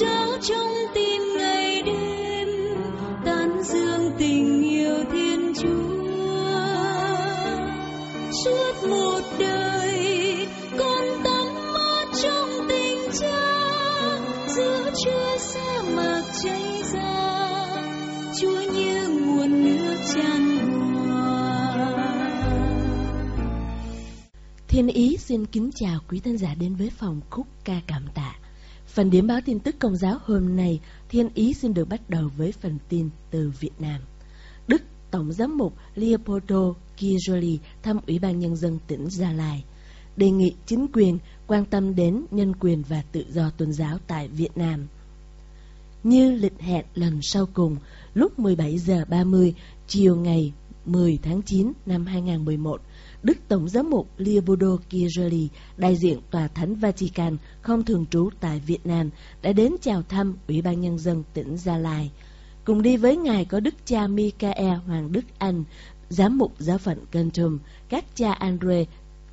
trong tim ngày đêm tán dương tình yêu thiên chúa suốt một đời con tắm mát trong tình cha, giữa sa mạc cháy ra, chúa như nguồn nước tràn Thiên Ý xin kính chào quý thân giả đến với phòng khúc ca cảm tạ. Phần điểm báo tin tức công giáo hôm nay, Thiên Ý xin được bắt đầu với phần tin từ Việt Nam. Đức Tổng giám mục Leopoldo Kijoli thăm Ủy ban Nhân dân tỉnh Gia Lai, đề nghị chính quyền quan tâm đến nhân quyền và tự do tôn giáo tại Việt Nam. Như lịch hẹn lần sau cùng, lúc 17 giờ 30 chiều ngày 10 tháng 9 năm 2011, Đức Tổng giám mục Leopoldo Kijoli, đại diện Tòa Thánh Vatican không thường trú tại Việt Nam, đã đến chào thăm Ủy ban Nhân dân tỉnh Gia Lai. Cùng đi với Ngài có Đức cha Michael Hoàng Đức Anh, giám mục giáo phận Kentum, các cha Andre,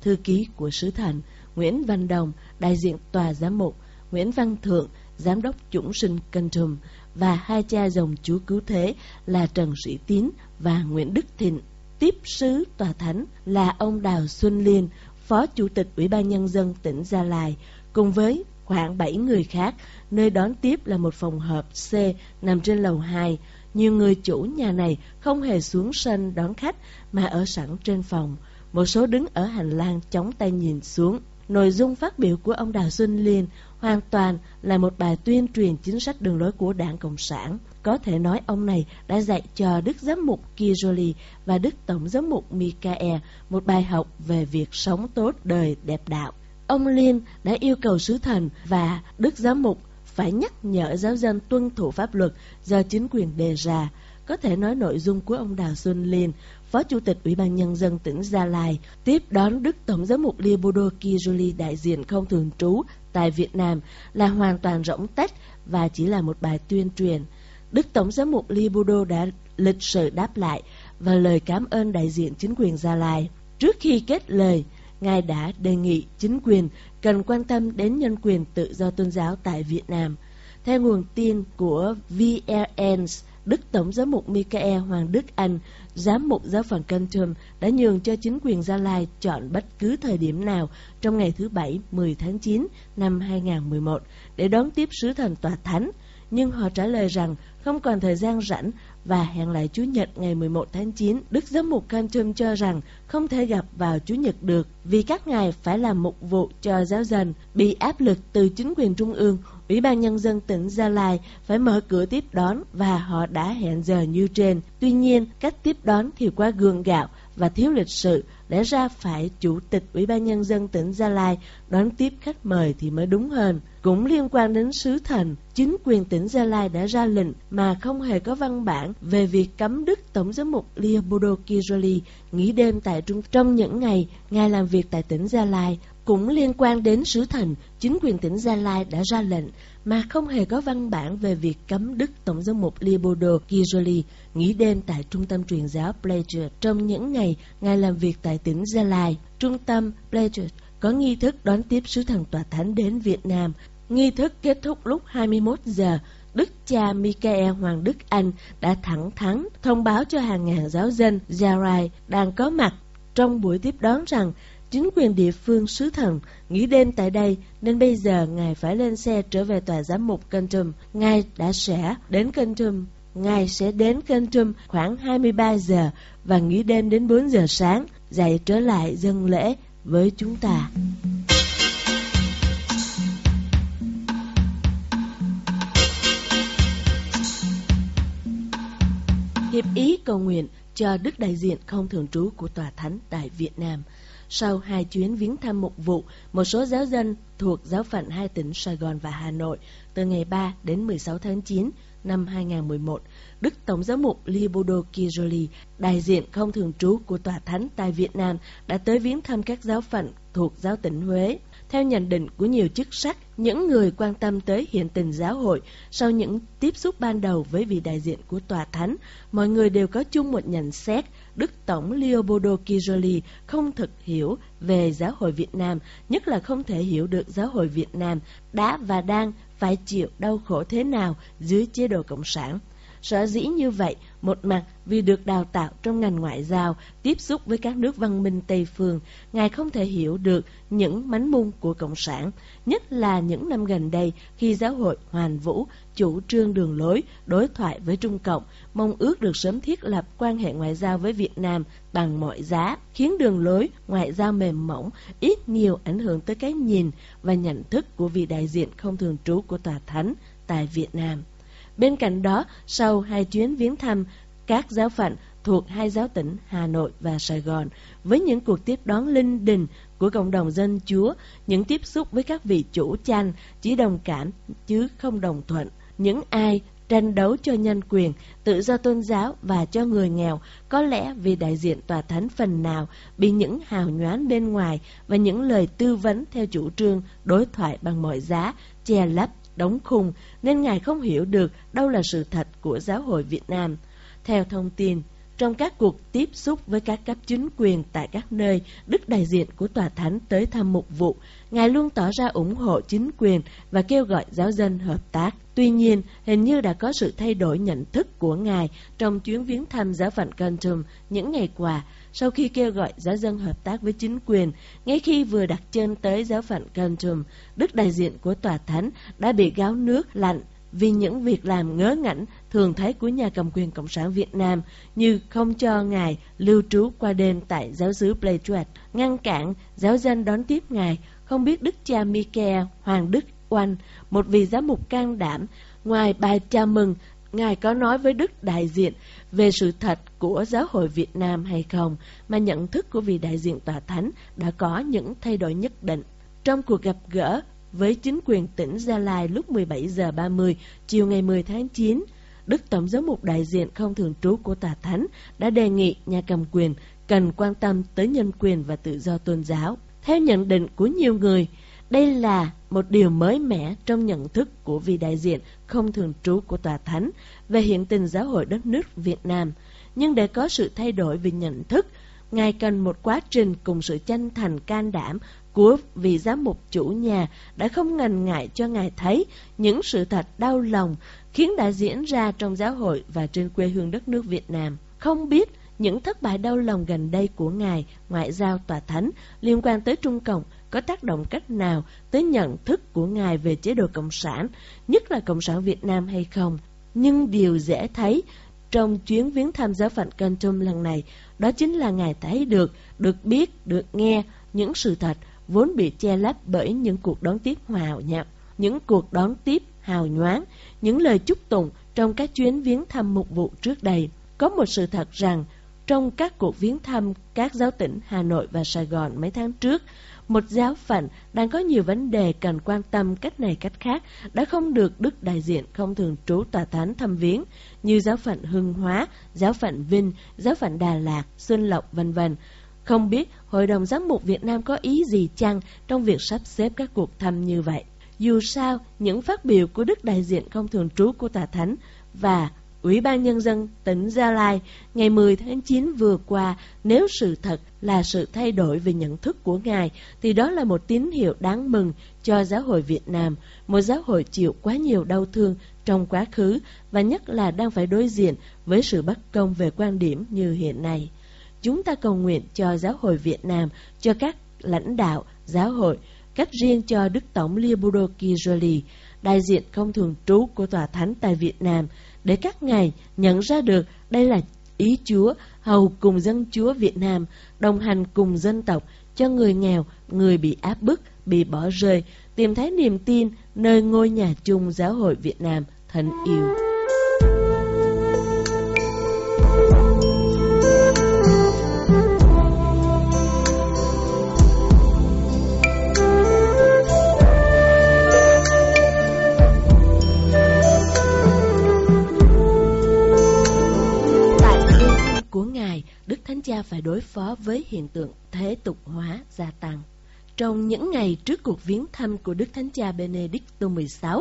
thư ký của sứ thần, Nguyễn Văn Đồng, đại diện Tòa giám mục, Nguyễn Văn Thượng, giám đốc chủng sinh Kentum, và hai cha dòng Chúa Cứu Thế là Trần Sĩ Tín và Nguyễn Đức Thịnh. Tiếp sứ tòa thánh là ông Đào Xuân Liên, Phó Chủ tịch Ủy ban Nhân dân tỉnh Gia Lai, cùng với khoảng 7 người khác, nơi đón tiếp là một phòng hợp C nằm trên lầu 2. Nhiều người chủ nhà này không hề xuống sân đón khách mà ở sẵn trên phòng. Một số đứng ở hành lang chống tay nhìn xuống. Nội dung phát biểu của ông Đào Xuân Liên hoàn toàn là một bài tuyên truyền chính sách đường lối của Đảng Cộng sản. Có thể nói ông này đã dạy cho Đức Giám mục Kijoli và Đức Tổng Giám mục Mikael một bài học về việc sống tốt, đời đẹp đạo. Ông Liên đã yêu cầu sứ thần và Đức Giám mục phải nhắc nhở giáo dân tuân thủ pháp luật do chính quyền đề ra. Có thể nói nội dung của ông Đào Xuân Liên, Phó Chủ tịch Ủy ban Nhân dân tỉnh Gia Lai, tiếp đón Đức Tổng giám mục Libodo Kijuli đại diện không thường trú tại Việt Nam là hoàn toàn rỗng tách và chỉ là một bài tuyên truyền. Đức Tổng giám mục Libodo đã lịch sự đáp lại và lời cảm ơn đại diện chính quyền Gia Lai. Trước khi kết lời, Ngài đã đề nghị chính quyền cần quan tâm đến nhân quyền tự do tôn giáo tại Việt Nam. Theo nguồn tin của VLNs, Đức Tổng giám mục Michael Hoàng Đức Anh, giám mục giáo phận Canton đã nhường cho chính quyền Gia Lai chọn bất cứ thời điểm nào trong ngày thứ Bảy 10 tháng 9 năm 2011 để đón tiếp sứ thần tòa thánh. Nhưng họ trả lời rằng không còn thời gian rảnh và hẹn lại Chủ nhật ngày 11 tháng 9. Đức giám mục Canton cho rằng không thể gặp vào Chủ nhật được vì các ngài phải làm mục vụ cho giáo dân, bị áp lực từ chính quyền trung ương. Ủy ban Nhân dân tỉnh Gia Lai phải mở cửa tiếp đón và họ đã hẹn giờ như trên. Tuy nhiên, cách tiếp đón thì quá gượng gạo và thiếu lịch sự, lẽ ra phải Chủ tịch Ủy ban Nhân dân tỉnh Gia Lai đón tiếp khách mời thì mới đúng hơn. Cũng liên quan đến sứ thần, chính quyền tỉnh Gia Lai đã ra lệnh mà không hề có văn bản về việc cấm Đức Tổng giám mục Leopoldo Kijoli nghỉ đêm tại trung trong những ngày ngài làm việc tại tỉnh Gia Lai. Cũng liên quan đến sứ thần, chính quyền tỉnh Gia Lai đã ra lệnh mà không hề có văn bản về việc cấm Đức Tổng giám mục libodo Kijoli nghỉ đêm tại trung tâm truyền giáo Pleasure trong những ngày ngài làm việc tại tỉnh Gia Lai. Trung tâm Pleasure có nghi thức đón tiếp sứ thần tòa thánh đến Việt Nam. Nghi thức kết thúc lúc 21 giờ. Đức cha Michael Hoàng Đức Anh đã thẳng thắn thông báo cho hàng ngàn giáo dân gia lai đang có mặt trong buổi tiếp đón rằng chính quyền địa phương sứ thần nghỉ đêm tại đây nên bây giờ ngài phải lên xe trở về tòa giám mục Kentum. Ngài đã sẽ đến Kentum. Ngài sẽ đến Kentum khoảng 23 giờ và nghỉ đêm đến 4 giờ sáng, dậy trở lại dân lễ với chúng ta. Hiệp ý cầu nguyện cho Đức đại diện không thường trú của Tòa Thánh tại Việt Nam. Sau hai chuyến viếng thăm mục vụ, một số giáo dân thuộc giáo phận hai tỉnh Sài Gòn và Hà Nội từ ngày 3 đến 16 tháng 9 năm 2011, Đức Tổng giám mục Libodo Kijoli, đại diện không thường trú của Tòa Thánh tại Việt Nam, đã tới viếng thăm các giáo phận thuộc giáo tỉnh Huế. Theo nhận định của nhiều chức sắc, những người quan tâm tới hiện tình giáo hội, sau những tiếp xúc ban đầu với vị đại diện của Tòa Thánh, mọi người đều có chung một nhận xét Đức Tổng Leopoldo Kijoli không thực hiểu về giáo hội Việt Nam, nhất là không thể hiểu được giáo hội Việt Nam đã và đang phải chịu đau khổ thế nào dưới chế độ Cộng sản. Sở dĩ như vậy, một mặt vì được đào tạo trong ngành ngoại giao, tiếp xúc với các nước văn minh Tây phương, Ngài không thể hiểu được những mánh mung của Cộng sản, nhất là những năm gần đây khi giáo hội Hoàn Vũ chủ trương đường lối, đối thoại với Trung Cộng, mong ước được sớm thiết lập quan hệ ngoại giao với Việt Nam bằng mọi giá, khiến đường lối ngoại giao mềm mỏng, ít nhiều ảnh hưởng tới cái nhìn và nhận thức của vị đại diện không thường trú của Tòa Thánh tại Việt Nam. Bên cạnh đó, sau hai chuyến viếng thăm các giáo phận thuộc hai giáo tỉnh Hà Nội và Sài Gòn, với những cuộc tiếp đón linh đình của cộng đồng dân chúa, những tiếp xúc với các vị chủ chanh chỉ đồng cảm chứ không đồng thuận. Những ai tranh đấu cho nhân quyền, tự do tôn giáo và cho người nghèo, có lẽ vì đại diện tòa thánh phần nào bị những hào nhoáng bên ngoài và những lời tư vấn theo chủ trương đối thoại bằng mọi giá, che lấp đóng khung nên Ngài không hiểu được đâu là sự thật của giáo hội Việt Nam. Theo thông tin, trong các cuộc tiếp xúc với các cấp chính quyền tại các nơi, Đức đại diện của Tòa Thánh tới thăm mục vụ, Ngài luôn tỏ ra ủng hộ chính quyền và kêu gọi giáo dân hợp tác. Tuy nhiên, hình như đã có sự thay đổi nhận thức của Ngài trong chuyến viếng thăm giáo phận Cantum những ngày qua, sau khi kêu gọi giáo dân hợp tác với chính quyền, ngay khi vừa đặt chân tới giáo phận Cantum, Đức đại diện của Tòa Thánh đã bị gáo nước lạnh vì những việc làm ngớ ngẩn thường thấy của nhà cầm quyền Cộng sản Việt Nam như không cho Ngài lưu trú qua đêm tại giáo xứ Pleijuat, ngăn cản giáo dân đón tiếp Ngài, không biết Đức cha Michael Hoàng Đức Oanh, một vị giám mục can đảm, ngoài bài chào mừng, Ngài có nói với Đức đại diện về sự thật của giáo hội Việt Nam hay không, mà nhận thức của vị đại diện tòa thánh đã có những thay đổi nhất định. Trong cuộc gặp gỡ với chính quyền tỉnh Gia Lai lúc 17 giờ 30 chiều ngày 10 tháng 9, Đức Tổng giám mục đại diện không thường trú của Tòa Thánh đã đề nghị nhà cầm quyền cần quan tâm tới nhân quyền và tự do tôn giáo. Theo nhận định của nhiều người, đây là một điều mới mẻ trong nhận thức của vị đại diện không thường trú của Tòa Thánh về hiện tình giáo hội đất nước Việt Nam. Nhưng để có sự thay đổi về nhận thức, Ngài cần một quá trình cùng sự chân thành can đảm của vị giám mục chủ nhà đã không ngần ngại cho Ngài thấy những sự thật đau lòng khiến đã diễn ra trong giáo hội và trên quê hương đất nước Việt Nam. Không biết những thất bại đau lòng gần đây của Ngài ngoại giao tòa thánh liên quan tới Trung Cộng có tác động cách nào tới nhận thức của Ngài về chế độ Cộng sản, nhất là Cộng sản Việt Nam hay không. Nhưng điều dễ thấy trong chuyến viếng thăm giáo phận Cantum lần này, đó chính là Ngài thấy được, được biết, được nghe những sự thật vốn bị che lấp bởi những cuộc đón tiếp hào nhạc, những cuộc đón tiếp hào nhoáng, những lời chúc tụng trong các chuyến viếng thăm mục vụ trước đây. Có một sự thật rằng, trong các cuộc viếng thăm các giáo tỉnh Hà Nội và Sài Gòn mấy tháng trước, một giáo phận đang có nhiều vấn đề cần quan tâm cách này cách khác đã không được Đức đại diện không thường trú tòa thánh thăm viếng như giáo phận Hưng Hóa, giáo phận Vinh, giáo phận Đà Lạt, Xuân Lộc vân vân. Không biết Hội đồng Giám mục Việt Nam có ý gì chăng trong việc sắp xếp các cuộc thăm như vậy. Dù sao, những phát biểu của Đức đại diện không thường trú của Tà Thánh và Ủy ban Nhân dân tỉnh Gia Lai ngày 10 tháng 9 vừa qua, nếu sự thật là sự thay đổi về nhận thức của Ngài, thì đó là một tín hiệu đáng mừng cho giáo hội Việt Nam, một giáo hội chịu quá nhiều đau thương trong quá khứ và nhất là đang phải đối diện với sự bất công về quan điểm như hiện nay. Chúng ta cầu nguyện cho giáo hội Việt Nam, cho các lãnh đạo giáo hội, cách riêng cho Đức Tổng Leopoldo Kijoli, đại diện không thường trú của Tòa Thánh tại Việt Nam, để các ngài nhận ra được đây là ý Chúa hầu cùng dân Chúa Việt Nam, đồng hành cùng dân tộc, cho người nghèo, người bị áp bức, bị bỏ rơi, tìm thấy niềm tin nơi ngôi nhà chung giáo hội Việt Nam thân yêu. Phải đối phó với hiện tượng thế tục hóa gia tăng. Trong những ngày trước cuộc viếng thăm của Đức Thánh Cha Benedicto XVI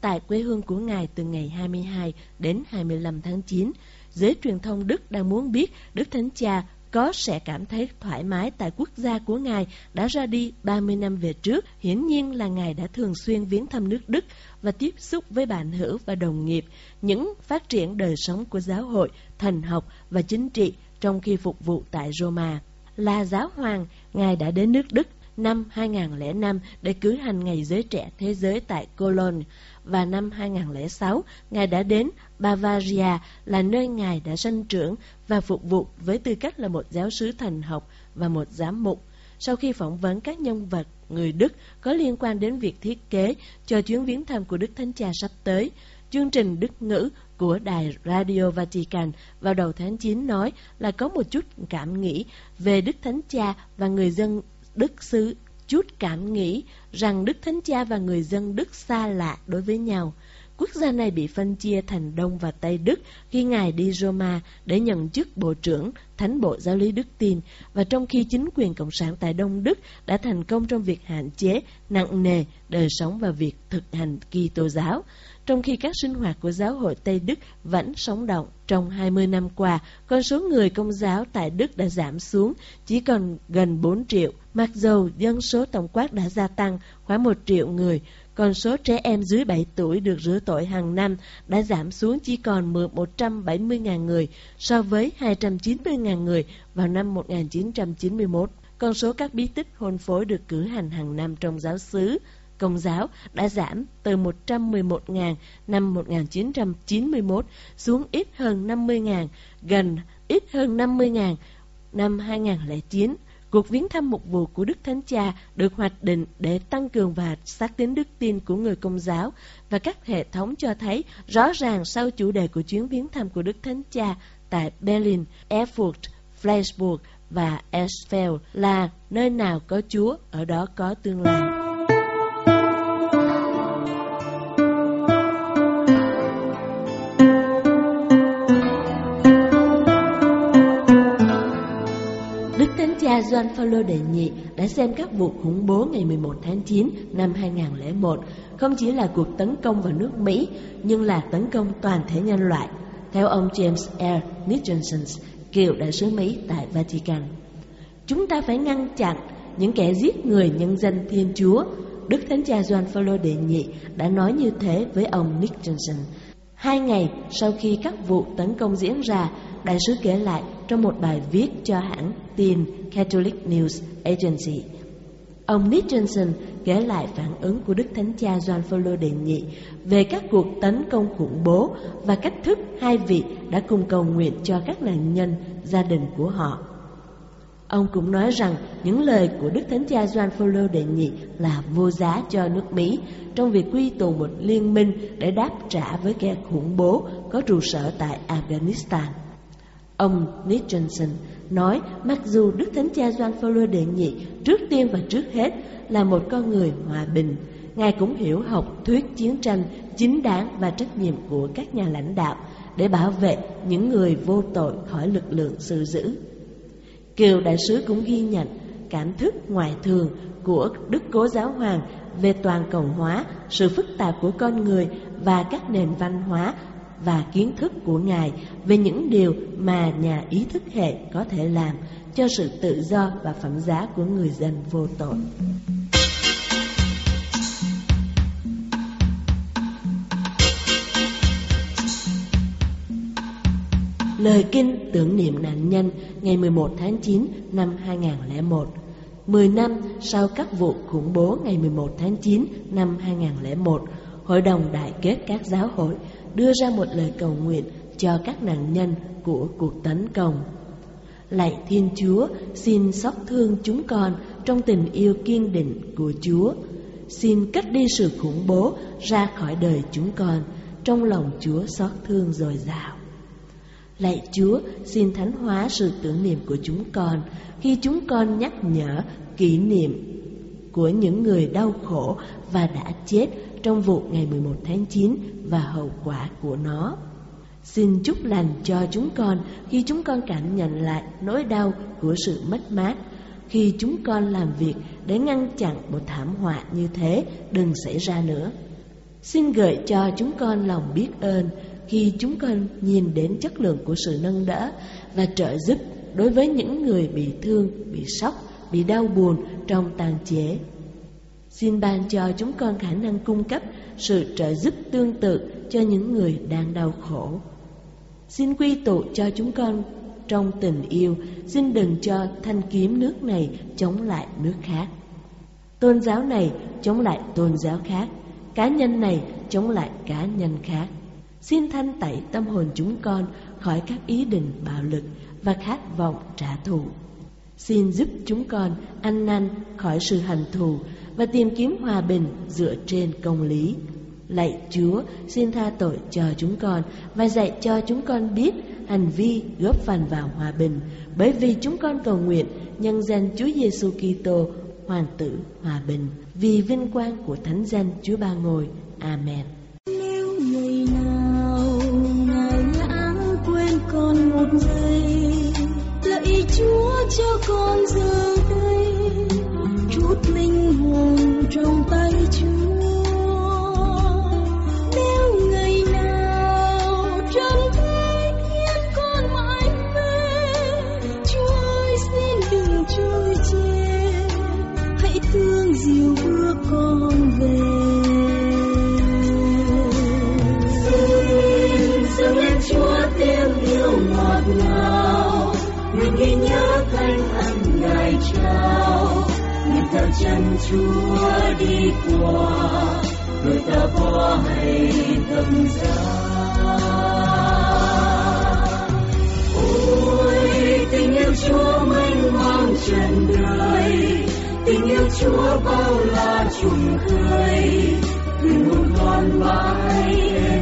tại quê hương của Ngài từ ngày 22 đến 25 tháng 9, giới truyền thông Đức đang muốn biết Đức Thánh Cha có sẽ cảm thấy thoải mái tại quốc gia của Ngài đã ra đi 30 năm về trước. Hiển nhiên là Ngài đã thường xuyên viếng thăm nước Đức và tiếp xúc với bạn hữu và đồng nghiệp, những phát triển đời sống của giáo hội, thần học và chính trị trong khi phục vụ tại Roma. Là giáo hoàng, Ngài đã đến nước Đức năm 2005 để cử hành Ngày Giới Trẻ Thế Giới tại Cologne và năm 2006 Ngài đã đến Bavaria là nơi Ngài đã sanh trưởng và phục vụ với tư cách là một giáo sứ thần học và một giám mục. Sau khi phỏng vấn các nhân vật người Đức có liên quan đến việc thiết kế cho chuyến viếng thăm của Đức Thánh Cha sắp tới, chương trình Đức ngữ của đài Radio Vatican vào đầu tháng 9 nói là có một chút cảm nghĩ về Đức Thánh Cha và người dân Đức xứ chút cảm nghĩ rằng Đức Thánh Cha và người dân Đức xa lạ đối với nhau. Quốc gia này bị phân chia thành Đông và Tây Đức khi Ngài đi Roma để nhận chức Bộ trưởng Thánh Bộ Giáo lý Đức Tin và trong khi chính quyền Cộng sản tại Đông Đức đã thành công trong việc hạn chế nặng nề đời sống và việc thực hành Kitô giáo trong khi các sinh hoạt của giáo hội Tây Đức vẫn sống động. Trong 20 năm qua, con số người công giáo tại Đức đã giảm xuống, chỉ còn gần 4 triệu, mặc dù dân số tổng quát đã gia tăng khoảng 1 triệu người. Con số trẻ em dưới 7 tuổi được rửa tội hàng năm đã giảm xuống chỉ còn 170.000 người so với 290.000 người vào năm 1991. Con số các bí tích hôn phối được cử hành hàng năm trong giáo xứ Công giáo đã giảm từ 111.000 năm 1991 xuống ít hơn 50.000, gần ít hơn 50.000 năm 2009. Cuộc viếng thăm mục vụ của Đức Thánh Cha được hoạch định để tăng cường và xác tín đức tin của người công giáo và các hệ thống cho thấy rõ ràng sau chủ đề của chuyến viếng thăm của Đức Thánh Cha tại Berlin, Erfurt, Flensburg và Esfeld là nơi nào có Chúa, ở đó có tương lai. Cha John Phaolô đệ nhị đã xem các vụ khủng bố ngày 11 tháng 9 năm 2001 không chỉ là cuộc tấn công vào nước Mỹ nhưng là tấn công toàn thể nhân loại. Theo ông James R. Nicholson, cựu đại sứ Mỹ tại Vatican, chúng ta phải ngăn chặn những kẻ giết người nhân dân Thiên Chúa. Đức Thánh Cha John Phaolô đệ nhị đã nói như thế với ông Nicholson. Hai ngày sau khi các vụ tấn công diễn ra, đại sứ kể lại trong một bài viết cho hãng tin Catholic News Agency. Ông Nick Johnson kể lại phản ứng của Đức Thánh Cha John Paul đệ nhị về các cuộc tấn công khủng bố và cách thức hai vị đã cùng cầu nguyện cho các nạn nhân, gia đình của họ. Ông cũng nói rằng những lời của Đức Thánh Cha John Paul đệ nhị là vô giá cho nước Mỹ trong việc quy tụ một liên minh để đáp trả với kẻ khủng bố có trụ sở tại Afghanistan. Ông Nick Johnson nói mặc dù Đức Thánh Cha John Phaolô đệ nhị trước tiên và trước hết là một con người hòa bình, Ngài cũng hiểu học thuyết chiến tranh chính đáng và trách nhiệm của các nhà lãnh đạo để bảo vệ những người vô tội khỏi lực lượng sự dữ. Kiều Đại sứ cũng ghi nhận cảm thức ngoại thường của Đức Cố Giáo Hoàng về toàn cầu hóa, sự phức tạp của con người và các nền văn hóa và kiến thức của Ngài về những điều mà nhà ý thức hệ có thể làm cho sự tự do và phẩm giá của người dân vô tội. Lời kinh tưởng niệm nạn nhân ngày 11 tháng 9 năm 2001 10 năm sau các vụ khủng bố ngày 11 tháng 9 năm 2001 Hội đồng Đại kết các giáo hội đưa ra một lời cầu nguyện cho các nạn nhân của cuộc tấn công. Lạy Thiên Chúa, xin xót thương chúng con trong tình yêu kiên định của Chúa. Xin cất đi sự khủng bố ra khỏi đời chúng con, trong lòng Chúa xót thương dồi dào. Lạy Chúa, xin thánh hóa sự tưởng niệm của chúng con khi chúng con nhắc nhở kỷ niệm của những người đau khổ và đã chết trong vụ ngày 11 tháng 9 và hậu quả của nó. Xin chúc lành cho chúng con khi chúng con cảm nhận lại nỗi đau của sự mất mát khi chúng con làm việc để ngăn chặn một thảm họa như thế đừng xảy ra nữa. Xin gợi cho chúng con lòng biết ơn khi chúng con nhìn đến chất lượng của sự nâng đỡ và trợ giúp đối với những người bị thương, bị sốc, bị đau buồn trong tàn trễ. Xin ban cho chúng con khả năng cung cấp sự trợ giúp tương tự cho những người đang đau khổ. Xin quy tụ cho chúng con trong tình yêu, xin đừng cho thanh kiếm nước này chống lại nước khác. Tôn giáo này chống lại tôn giáo khác, cá nhân này chống lại cá nhân khác. Xin thanh tẩy tâm hồn chúng con khỏi các ý định bạo lực và khát vọng trả thù. Xin giúp chúng con ăn năn khỏi sự hận thù và tìm kiếm hòa bình dựa trên công lý. Lạy Chúa, xin tha tội cho chúng con và dạy cho chúng con biết hành vi góp phần vào hòa bình, bởi vì chúng con cầu nguyện nhân danh Chúa Giêsu Kitô, Hoàng tử hòa bình, vì vinh quang của Thánh danh Chúa Ba Ngôi. Amen. Nếu ngày nào ngài lãng quên con một giây, Chúa cho con giờ đây chút linh hồn trong tay Chúa. Chân Chúa đi qua, người ta có hay tâm giá. Ôi tình yêu Chúa mênh mang trần đời, tình yêu Chúa bao la trùng khơi, linh hồn con mãi em